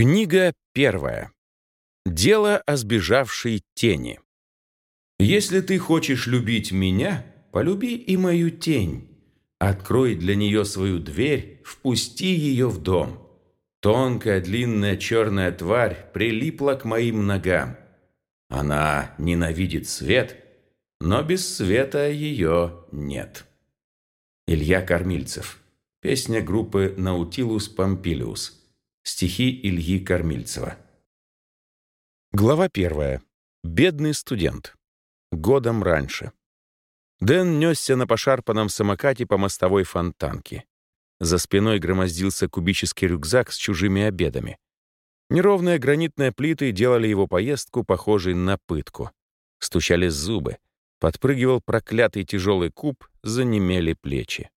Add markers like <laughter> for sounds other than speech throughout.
Книга первая. Дело о сбежавшей тени. Если ты хочешь любить меня, полюби и мою тень. Открой для нее свою дверь, впусти ее в дом. Тонкая, длинная черная тварь прилипла к моим ногам. Она ненавидит свет, но без света ее нет. Илья Кормильцев. Песня группы «Наутилус Помпилиус». Стихи Ильи Кормильцева. Глава первая. Бедный студент. Годом раньше. Дэн несся на пошарпанном самокате по мостовой фонтанке. За спиной громоздился кубический рюкзак с чужими обедами. Неровные гранитные плиты делали его поездку похожей на пытку. Стучали зубы. Подпрыгивал проклятый тяжелый куб, занемели плечи.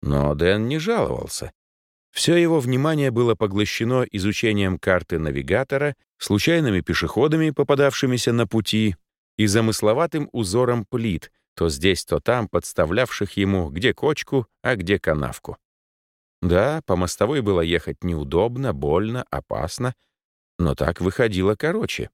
Но Дэн не жаловался. Все его внимание было поглощено изучением карты навигатора, случайными пешеходами, попадавшимися на пути, и замысловатым узором плит, то здесь, то там, подставлявших ему где кочку, а где канавку. Да, по мостовой было ехать неудобно, больно, опасно, но так выходило короче.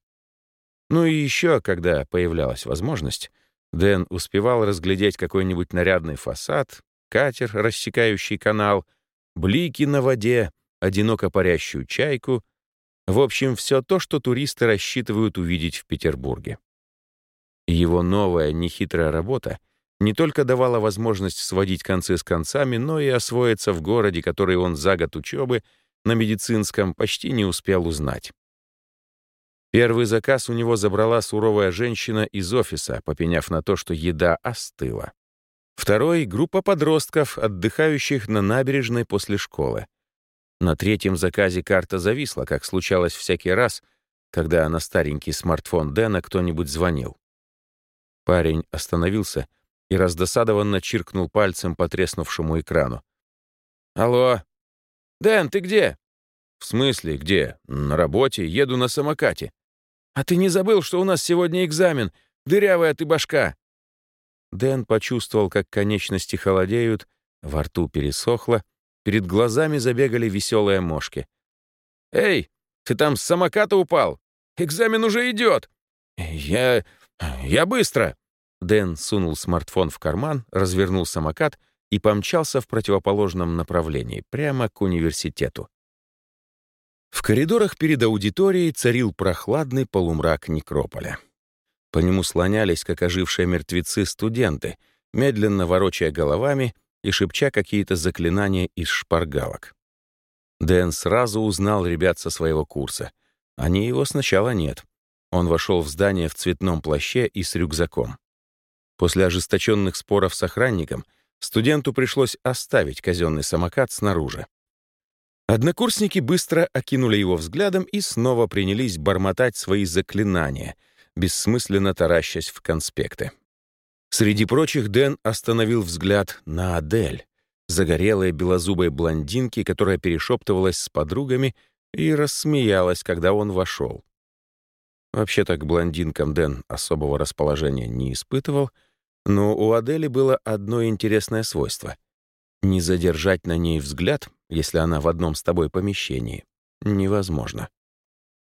Ну и еще, когда появлялась возможность, Дэн успевал разглядеть какой-нибудь нарядный фасад, катер, рассекающий канал — блики на воде, одиноко парящую чайку. В общем, все то, что туристы рассчитывают увидеть в Петербурге. Его новая нехитрая работа не только давала возможность сводить концы с концами, но и освоиться в городе, который он за год учебы на медицинском почти не успел узнать. Первый заказ у него забрала суровая женщина из офиса, попеняв на то, что еда остыла. Второй — группа подростков, отдыхающих на набережной после школы. На третьем заказе карта зависла, как случалось всякий раз, когда на старенький смартфон Дэна кто-нибудь звонил. Парень остановился и раздосадованно чиркнул пальцем по треснувшему экрану. «Алло! Дэн, ты где?» «В смысле, где? На работе, еду на самокате». «А ты не забыл, что у нас сегодня экзамен? Дырявая ты башка!» Дэн почувствовал, как конечности холодеют, во рту пересохло, перед глазами забегали веселые мошки. «Эй, ты там с самоката упал? Экзамен уже идет!» «Я... я быстро!» Дэн сунул смартфон в карман, развернул самокат и помчался в противоположном направлении, прямо к университету. В коридорах перед аудиторией царил прохладный полумрак некрополя. По нему слонялись, как ожившие мертвецы, студенты, медленно ворочая головами и шепча какие-то заклинания из шпаргалок. Дэн сразу узнал ребят со своего курса. Они его сначала нет. Он вошел в здание в цветном плаще и с рюкзаком. После ожесточенных споров с охранником студенту пришлось оставить казенный самокат снаружи. Однокурсники быстро окинули его взглядом и снова принялись бормотать свои заклинания — бессмысленно таращась в конспекты. Среди прочих Дэн остановил взгляд на Адель, загорелой белозубой блондинки, которая перешептывалась с подругами и рассмеялась, когда он вошел. Вообще-то к блондинкам Дэн особого расположения не испытывал, но у Адели было одно интересное свойство — не задержать на ней взгляд, если она в одном с тобой помещении, невозможно.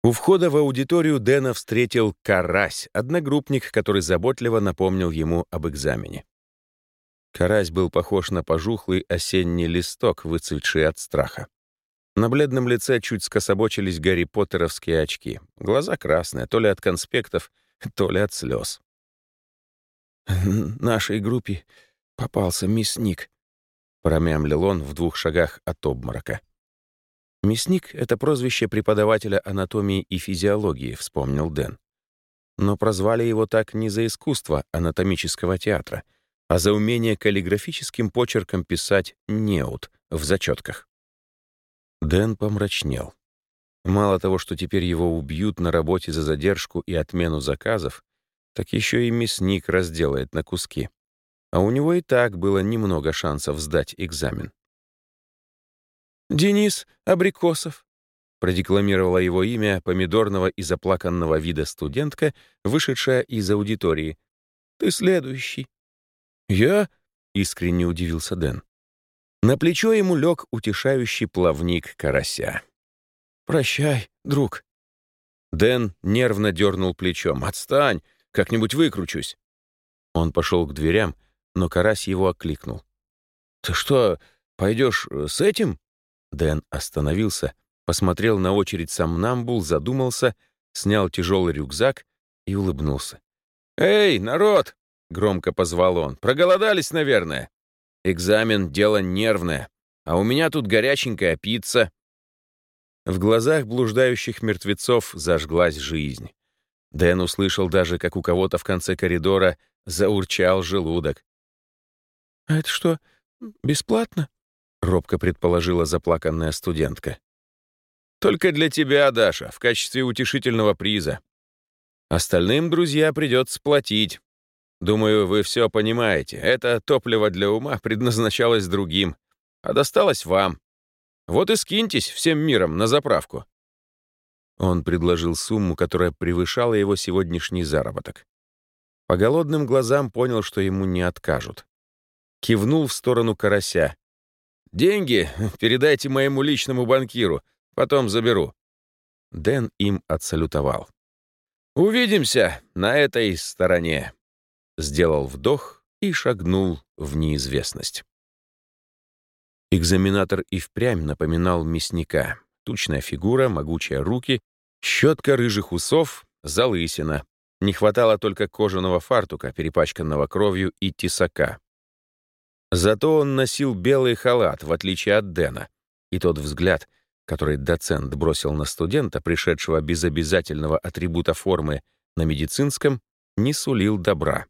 У входа в аудиторию Дэна встретил Карась, одногруппник, который заботливо напомнил ему об экзамене. Карась был похож на пожухлый осенний листок, выцветший от страха. На бледном лице чуть скособочились Гарри Поттеровские очки. Глаза красные, то ли от конспектов, <laughs> то ли от слез. «Нашей группе попался мясник», — промямлил он в двух шагах от обморока. «Мясник — это прозвище преподавателя анатомии и физиологии», — вспомнил Дэн. Но прозвали его так не за искусство анатомического театра, а за умение каллиграфическим почерком писать «неут» в зачетках. Дэн помрачнел. Мало того, что теперь его убьют на работе за задержку и отмену заказов, так еще и мясник разделает на куски. А у него и так было немного шансов сдать экзамен. «Денис Абрикосов», — продекламировала его имя помидорного и заплаканного вида студентка, вышедшая из аудитории. «Ты следующий». «Я?» — искренне удивился Дэн. На плечо ему лег утешающий плавник карася. Прощай, друг». Дэн нервно дернул плечом. «Отстань! Как-нибудь выкручусь!» Он пошел к дверям, но Карась его окликнул. «Ты что, пойдешь э, с этим?» Дэн остановился, посмотрел на очередь сомнамбул, задумался, снял тяжелый рюкзак и улыбнулся. «Эй, народ!» — громко позвал он. «Проголодались, наверное. Экзамен — дело нервное, а у меня тут горяченькая пицца». В глазах блуждающих мертвецов зажглась жизнь. Дэн услышал даже, как у кого-то в конце коридора заурчал желудок. «А это что, бесплатно?» — робко предположила заплаканная студентка. «Только для тебя, Даша, в качестве утешительного приза. Остальным, друзья, придется платить. Думаю, вы все понимаете. Это топливо для ума предназначалось другим, а досталось вам. Вот и скиньтесь всем миром на заправку». Он предложил сумму, которая превышала его сегодняшний заработок. По голодным глазам понял, что ему не откажут. Кивнул в сторону карася. «Деньги передайте моему личному банкиру, потом заберу». Дэн им отсалютовал. «Увидимся на этой стороне», — сделал вдох и шагнул в неизвестность. Экзаменатор и впрямь напоминал мясника. Тучная фигура, могучие руки, щетка рыжих усов, залысина. Не хватало только кожаного фартука, перепачканного кровью, и тесака. Зато он носил белый халат, в отличие от Дэна, и тот взгляд — который доцент бросил на студента, пришедшего без обязательного атрибута формы на медицинском, не сулил добра.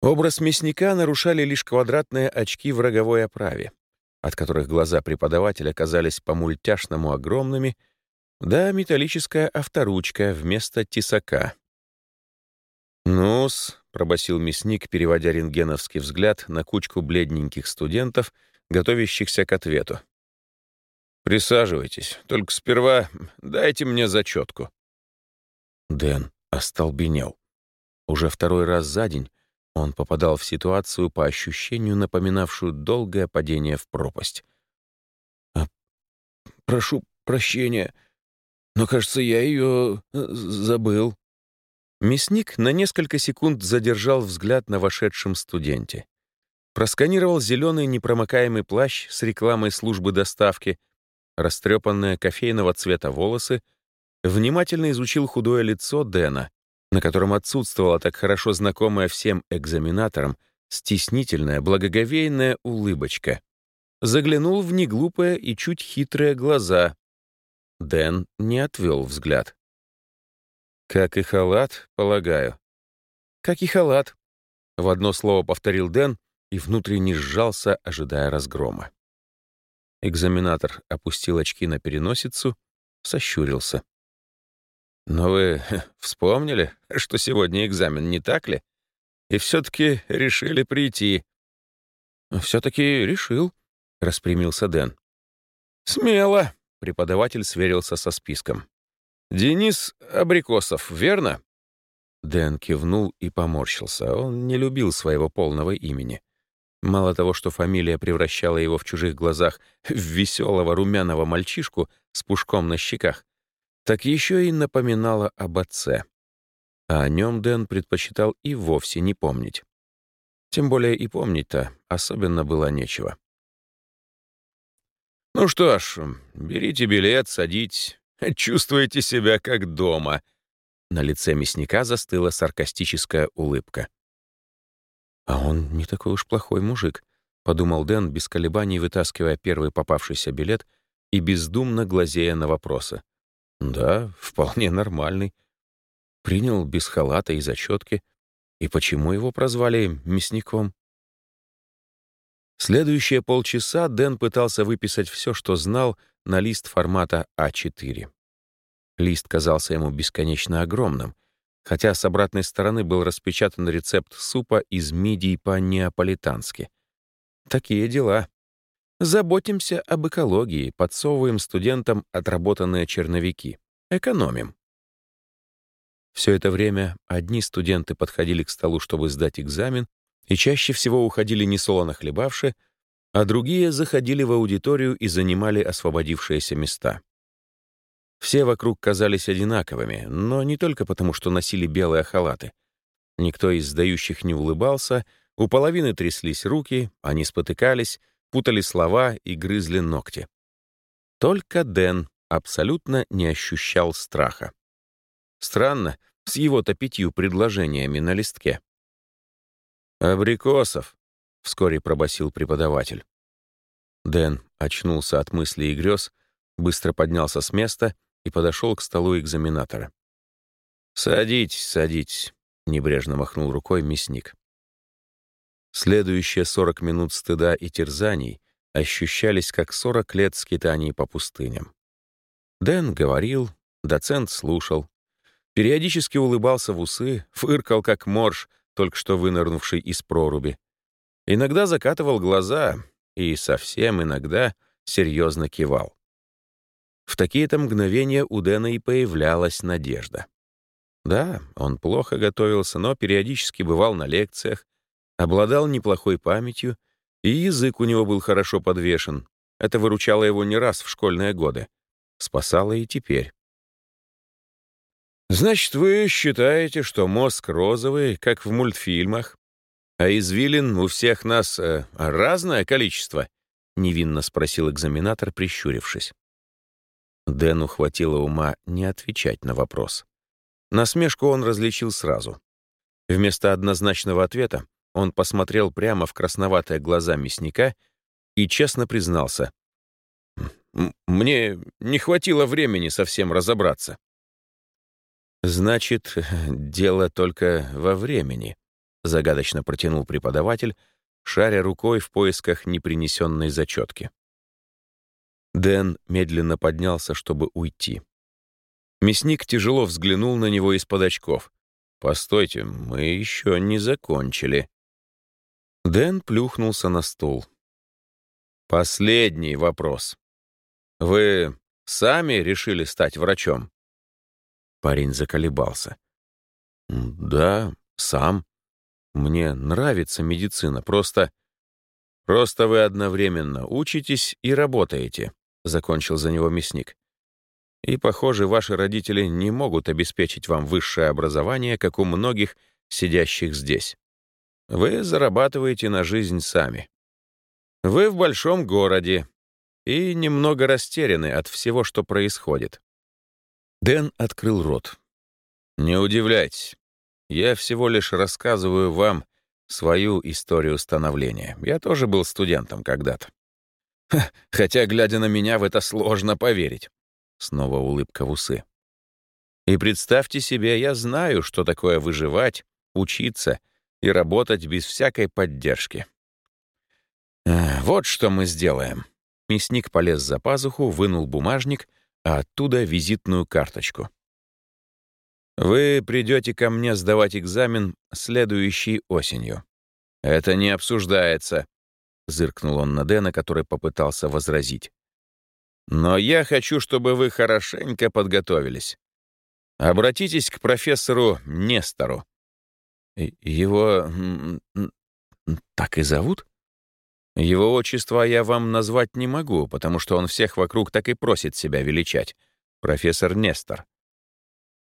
Образ мясника нарушали лишь квадратные очки в роговой оправе, от которых глаза преподавателя казались по-мультяшному огромными, да металлическая авторучка вместо тесака. «Ну-с», — пробасил мясник, переводя рентгеновский взгляд на кучку бледненьких студентов, готовящихся к ответу. Присаживайтесь, только сперва дайте мне зачетку. Дэн остолбенел. Уже второй раз за день он попадал в ситуацию, по ощущению напоминавшую долгое падение в пропасть. А, «Прошу прощения, но, кажется, я ее э, забыл». Мясник на несколько секунд задержал взгляд на вошедшем студенте. Просканировал зеленый непромокаемый плащ с рекламой службы доставки — растрепанные кофейного цвета волосы, внимательно изучил худое лицо Дэна, на котором отсутствовала так хорошо знакомая всем экзаменаторам стеснительная, благоговейная улыбочка. Заглянул в неглупые и чуть хитрые глаза. Дэн не отвел взгляд. «Как и халат, полагаю». «Как и халат», — в одно слово повторил Дэн и внутренне сжался, ожидая разгрома. Экзаменатор опустил очки на переносицу, сощурился. «Но вы <laughs> вспомнили, что сегодня экзамен, не так ли? И все-таки решили прийти». «Все-таки решил», — распрямился Дэн. «Смело», — преподаватель сверился со списком. «Денис Абрикосов, верно?» Дэн кивнул и поморщился. Он не любил своего полного имени. Мало того, что фамилия превращала его в чужих глазах в веселого румяного мальчишку с пушком на щеках, так еще и напоминала об отце. А о нем Дэн предпочитал и вовсе не помнить. Тем более и помнить-то особенно было нечего. «Ну что ж, берите билет, садитесь. <laughs> Чувствуете себя как дома». На лице мясника застыла саркастическая улыбка. «А он не такой уж плохой мужик», — подумал Дэн, без колебаний вытаскивая первый попавшийся билет и бездумно глазея на вопросы. «Да, вполне нормальный. Принял без халата и зачетки. И почему его прозвали мясником?» Следующие полчаса Дэн пытался выписать все, что знал, на лист формата А4. Лист казался ему бесконечно огромным, хотя с обратной стороны был распечатан рецепт супа из мидий по-неаполитански. Такие дела. Заботимся об экологии, подсовываем студентам отработанные черновики. Экономим. Все это время одни студенты подходили к столу, чтобы сдать экзамен, и чаще всего уходили несолоно хлебавши, а другие заходили в аудиторию и занимали освободившиеся места. Все вокруг казались одинаковыми, но не только потому, что носили белые халаты. Никто из сдающих не улыбался, у половины тряслись руки, они спотыкались, путали слова и грызли ногти. Только Дэн абсолютно не ощущал страха. Странно, с его-то пятью предложениями на листке. «Абрикосов», — вскоре пробасил преподаватель. Дэн очнулся от мыслей и грез, быстро поднялся с места и подошел к столу экзаменатора. «Садитесь, садитесь», — небрежно махнул рукой мясник. Следующие сорок минут стыда и терзаний ощущались как сорок лет скитаний по пустыням. Дэн говорил, доцент слушал, периодически улыбался в усы, фыркал как морж, только что вынырнувший из проруби. Иногда закатывал глаза и совсем иногда серьезно кивал. В такие-то мгновения у Дэна и появлялась надежда. Да, он плохо готовился, но периодически бывал на лекциях, обладал неплохой памятью, и язык у него был хорошо подвешен. Это выручало его не раз в школьные годы. Спасало и теперь. «Значит, вы считаете, что мозг розовый, как в мультфильмах, а извилин у всех нас э, разное количество?» — невинно спросил экзаменатор, прищурившись. Дэну хватило ума не отвечать на вопрос. Насмешку он различил сразу. Вместо однозначного ответа он посмотрел прямо в красноватые глаза мясника и честно признался. «Мне не хватило времени совсем разобраться». «Значит, дело только во времени», — загадочно протянул преподаватель, шаря рукой в поисках непринесенной зачетки. Дэн медленно поднялся, чтобы уйти. Мясник тяжело взглянул на него из-под очков. «Постойте, мы еще не закончили». Дэн плюхнулся на стул. «Последний вопрос. Вы сами решили стать врачом?» Парень заколебался. «Да, сам. Мне нравится медицина, просто...» «Просто вы одновременно учитесь и работаете», — закончил за него мясник. «И, похоже, ваши родители не могут обеспечить вам высшее образование, как у многих сидящих здесь. Вы зарабатываете на жизнь сами. Вы в большом городе и немного растеряны от всего, что происходит». Дэн открыл рот. «Не удивляйтесь. Я всего лишь рассказываю вам свою историю становления. Я тоже был студентом когда-то. Хотя, глядя на меня, в это сложно поверить. Снова улыбка в усы. И представьте себе, я знаю, что такое выживать, учиться и работать без всякой поддержки. Вот что мы сделаем. Мясник полез за пазуху, вынул бумажник, а оттуда визитную карточку. Вы придете ко мне сдавать экзамен следующей осенью. Это не обсуждается, — зыркнул он на Дэна, который попытался возразить. «Но я хочу, чтобы вы хорошенько подготовились. Обратитесь к профессору Нестору». «Его... так и зовут?» «Его отчество я вам назвать не могу, потому что он всех вокруг так и просит себя величать. Профессор Нестор.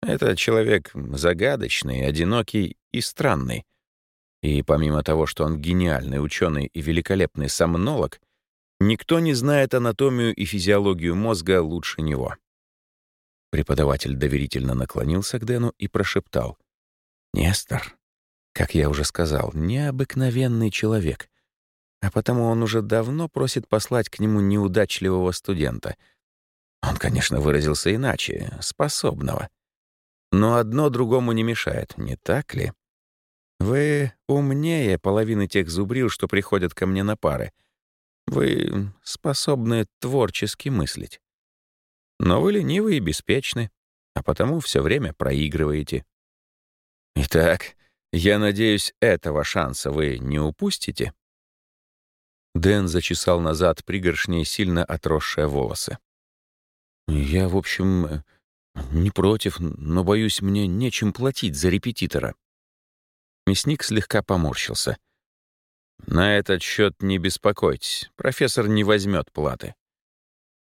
Это человек загадочный, одинокий и странный. И помимо того, что он гениальный ученый и великолепный сомнолог, никто не знает анатомию и физиологию мозга лучше него. Преподаватель доверительно наклонился к Дэну и прошептал. «Нестор, как я уже сказал, необыкновенный человек, а потому он уже давно просит послать к нему неудачливого студента. Он, конечно, выразился иначе, способного. Но одно другому не мешает, не так ли?» Вы умнее половины тех зубрил, что приходят ко мне на пары. Вы способны творчески мыслить. Но вы ленивы и беспечны, а потому все время проигрываете. Итак, я надеюсь, этого шанса вы не упустите. Дэн зачесал назад пригоршней сильно отросшие волосы. «Я, в общем, не против, но, боюсь, мне нечем платить за репетитора». Мясник слегка поморщился. «На этот счет не беспокойтесь, профессор не возьмет платы.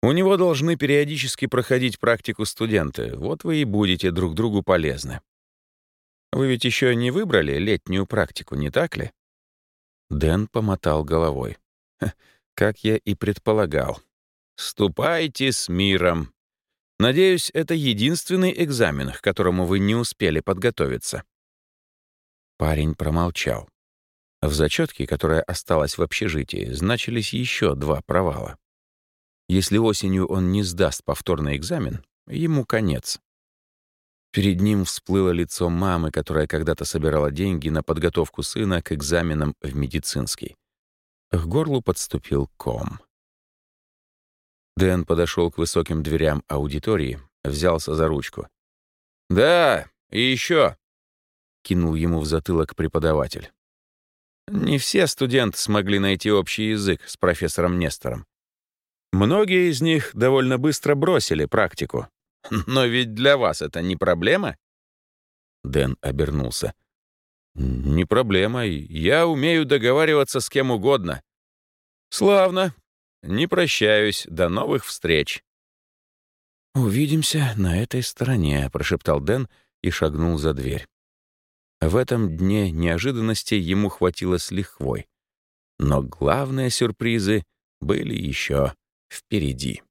У него должны периодически проходить практику студенты. Вот вы и будете друг другу полезны. Вы ведь еще не выбрали летнюю практику, не так ли? Дэн помотал головой. Как я и предполагал. Ступайте с миром. Надеюсь, это единственный экзамен, к которому вы не успели подготовиться. Парень промолчал. В зачетке, которая осталась в общежитии, значились еще два провала. Если осенью он не сдаст повторный экзамен, ему конец. Перед ним всплыло лицо мамы, которая когда-то собирала деньги на подготовку сына к экзаменам в медицинский. К горлу подступил ком. Дэн подошел к высоким дверям аудитории, взялся за ручку. «Да, и еще!» — кинул ему в затылок преподаватель. Не все студенты смогли найти общий язык с профессором Нестором. Многие из них довольно быстро бросили практику. Но ведь для вас это не проблема? Дэн обернулся. Не проблема. Я умею договариваться с кем угодно. Славно. Не прощаюсь. До новых встреч. «Увидимся на этой стороне», — прошептал Дэн и шагнул за дверь. В этом дне неожиданностей ему хватило с лихвой. Но главные сюрпризы были еще впереди.